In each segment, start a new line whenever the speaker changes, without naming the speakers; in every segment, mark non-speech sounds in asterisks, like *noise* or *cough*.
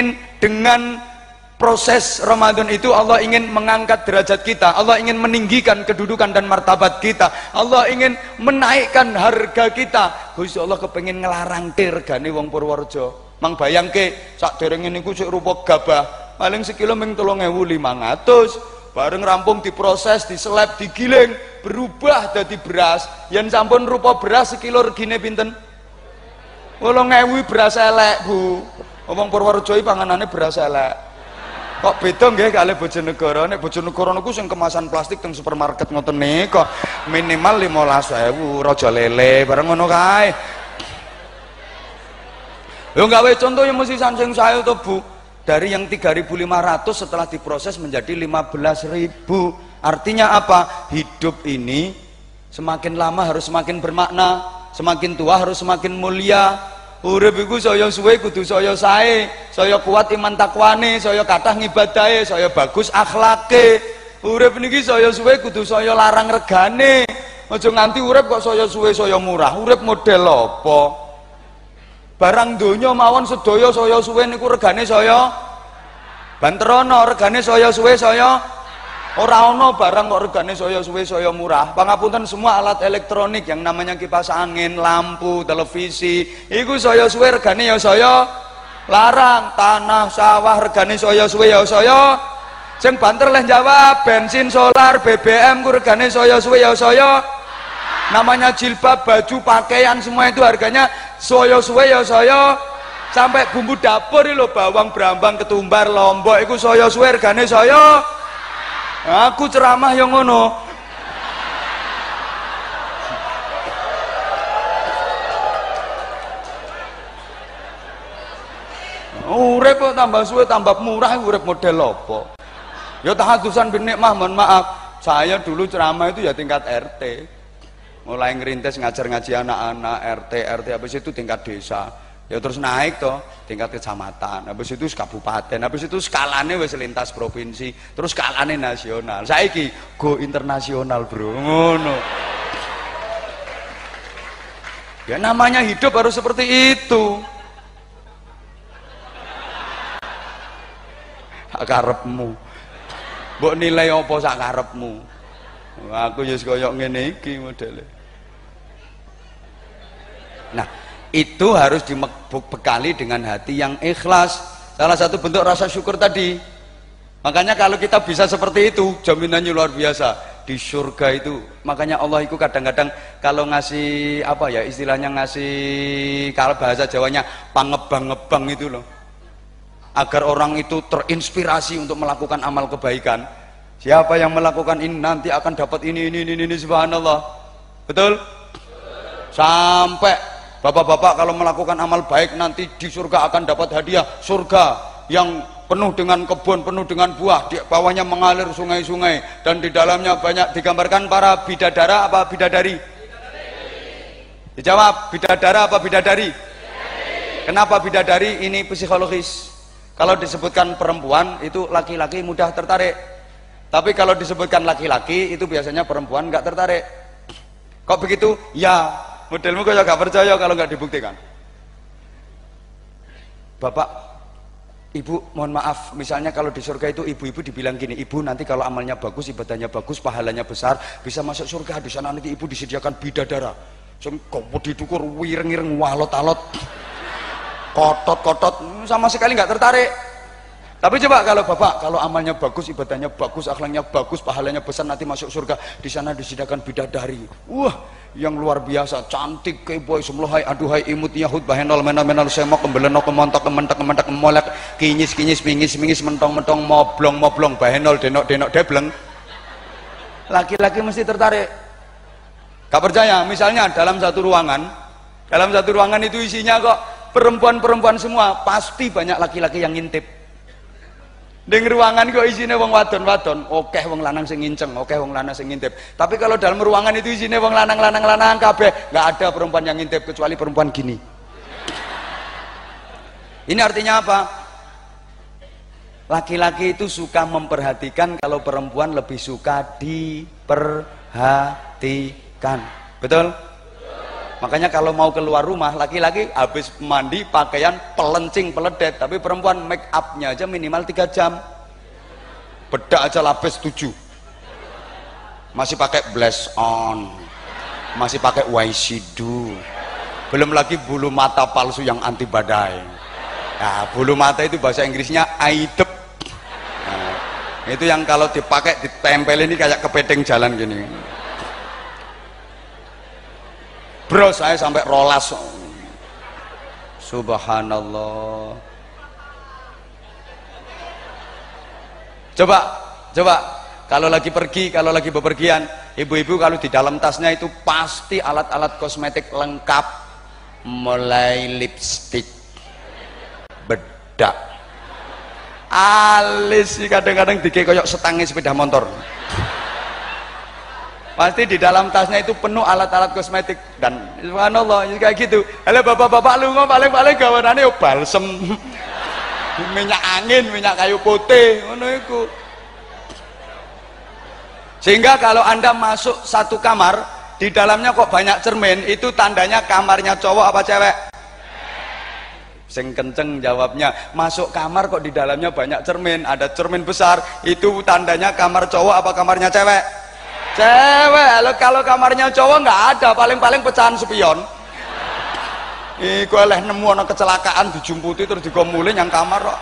ingin dengan proses Ramadan itu Allah ingin mengangkat derajat kita. Allah ingin meninggikan kedudukan dan martabat kita. Allah ingin menaikkan harga kita. Gusti Allah kepengen ngelarang regane wong Purworejo. Mang bayangke sak dereng niku sik rupa gabah. Paling sekilo ming 3500 bareng rampung diproses diseleb digiling berubah jadi beras. Yang sampun rupa beras sekilo regine pinten? 8000 beras elek Bu Wong Purworejo panganane beras elek. Kok beda nggih kalih Bojonegoro? Nek Bojonegoro niku sing kemasan plastik teng supermarket ngoten niku minimal 15.000 raja lele bareng ngono kae. Yo gawe contoh yang mesti sansing saya tuh Bu. Dari yang 3.500 setelah diproses menjadi 15.000 artinya apa? Hidup ini semakin lama harus semakin bermakna semakin tua harus semakin mulia urip iku saya suwe kudu saya sae. Saya kuat iman takwane saya kathah ngibadahe saya bagus akhlake. Urip niki saya suwe kudu saya larang regane. Aja nganti urip kok saya suwe saya murah. Urip model apa? Barang donya mawon sedaya saya suwe niku regane saya banterono regane saya suwe saya Ora ono barang kok regane saya suwe saya murah. Pangapunten semua alat elektronik yang namanya kipas angin, lampu, televisi, iku saya suwe regane ya saya larang. Tanah, sawah regane saya suwe ya saya sing banter leh jawab bensin solar BBM ku regane saya suwe ya saya namanya jilbab baju pakaian semua itu harganya saya suwe ya saya sampai bumbu dapur lho bawang brambang ketumbar lombok itu saya suwe regane saya aku ceramah yang ngono. Urip kok tambah suwe tambah murah urip model apa? Ya tahadusan bin nikmah mohon maaf. Saya dulu ceramah itu ya tingkat RT mulai ngerintis ngajar ngaji anak-anak RT RT habis itu tingkat desa ya terus naik toh tingkat kecamatan. Habis itu kabupaten. Habis itu skalanya wes lintas provinsi terus skalanya nasional. Saiki go internasional bro. Ngono. Ya namanya hidup harus seperti itu. Karepmu. Mbok nilai apa sak karepmu? Aku ya koyok ngene iki modele. Nah itu harus dibekali dengan hati yang ikhlas. Salah satu bentuk rasa syukur tadi. Makanya kalau kita bisa seperti itu jaminannya luar biasa. Di surga itu makanya Allah itu kadang-kadang kalau ngasih apa ya istilahnya ngasih kalau bahasa Jawanya pangebang-ngebang itu loh. Agar orang itu terinspirasi untuk melakukan amal kebaikan. Siapa yang melakukan ini nanti akan dapat ini ini ini, ini subhanallah. Betul? Sampai Bapak-bapak kalau melakukan amal baik nanti di surga akan dapat hadiah surga yang penuh dengan kebun, penuh dengan buah, di bawahnya mengalir sungai-sungai dan di dalamnya banyak digambarkan para bidadara apa bidadari? bidadari. Dijawab, bidadara apa bidadari? bidadari? Kenapa bidadari? Ini psikologis. Kalau disebutkan perempuan itu laki-laki mudah tertarik. Tapi kalau disebutkan laki-laki itu biasanya perempuan nggak tertarik. Kok begitu? Ya, modelmu kayak gak percaya kalau nggak dibuktikan. Bapak ibu mohon maaf. Misalnya kalau di surga itu ibu-ibu dibilang gini ibu nanti kalau amalnya bagus ibadahnya bagus pahalanya besar bisa masuk surga. Di sana nanti ibu disediakan bidadara. Kopo didukur wireng-wireng walot-alot. Kotot-kotot sama sekali nggak tertarik tapi coba kalau bapak kalau amalnya bagus ibadahnya bagus akhlaknya bagus pahalanya besar nanti masuk surga di sana disediakan bidadari. Wah yang luar biasa cantik keboy semlohai aduhai imut yahud bahenol menal menal semok kembelenok kemontok kementek kementek kemolek kinyis kinyis pingis pingis mentong mentong moblong moblong bahenol denok denok debleng. Laki-laki mesti tertarik. Gak percaya? Misalnya dalam satu ruangan dalam satu ruangan itu isinya kok perempuan-perempuan semua pasti banyak laki-laki yang ngintip Ning ruangan kok isine wong wadon-wadon, oke wong lanang sing nginceng, oke wong lanang sing ngintip. Tapi kalau dalam ruangan itu isine wong lanang-lanang lanang kabeh, nggak ada perempuan yang ngintip kecuali perempuan gini. Ini artinya apa? Laki-laki itu suka memperhatikan kalau perempuan lebih suka diperhatikan. Betul? Makanya kalau mau keluar rumah laki-laki habis mandi pakaian pelencing peledet tapi perempuan make upnya aja minimal 3 jam. Bedak aja lapis 7 masih pakai blush on. Masih pakai waisidu belum lagi bulu mata palsu yang anti badai. Nah bulu mata itu bahasa Inggrisnya aidep. Nah, itu yang kalau dipakai ditempel ini kayak kepedeng jalan gini bro saya sampai rolas. Subhanallah. Coba coba. Kalau lagi pergi kalau lagi bepergian ibu-ibu kalau di dalam tasnya itu pasti alat-alat kosmetik lengkap. Mulai lipstick. Bedak. Alis kadang-kadang dikekoyok setangnya sepeda motor pasti di dalam tasnya itu penuh alat-alat kosmetik. Dan subhanallah kayak gitu. Halo bapak-bapak lu ngomong paling-paling gawanannya yo balsem. *laughs* Minyak angin minyak kayu putih ngono iku. Sehingga kalau anda masuk satu kamar di dalamnya kok banyak cermin itu tandanya kamarnya cowok apa cewek? Sing kenceng jawabnya masuk kamar kok di dalamnya banyak cermin ada cermin besar itu tandanya kamar cowok apa kamarnya cewek cewek lo kalau kamarnya cowok nggak ada paling-paling pecahan spion Iku oleh nemu anak kecelakaan dijumputi terus digomulin yang kamar kok.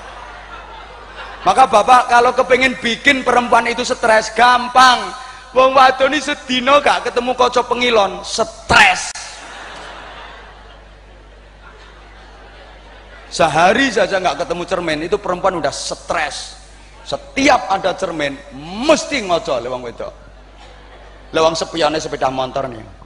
Maka bapak kalau kepingin bikin perempuan itu stres gampang. Wong wadoni sedino gak ketemu kocok pengilon, stres. Sehari saja nggak ketemu cermin itu perempuan udah stres. Setiap ada cermin mesti ngocok lewang wedok lewang sepionnya sepeda motor nih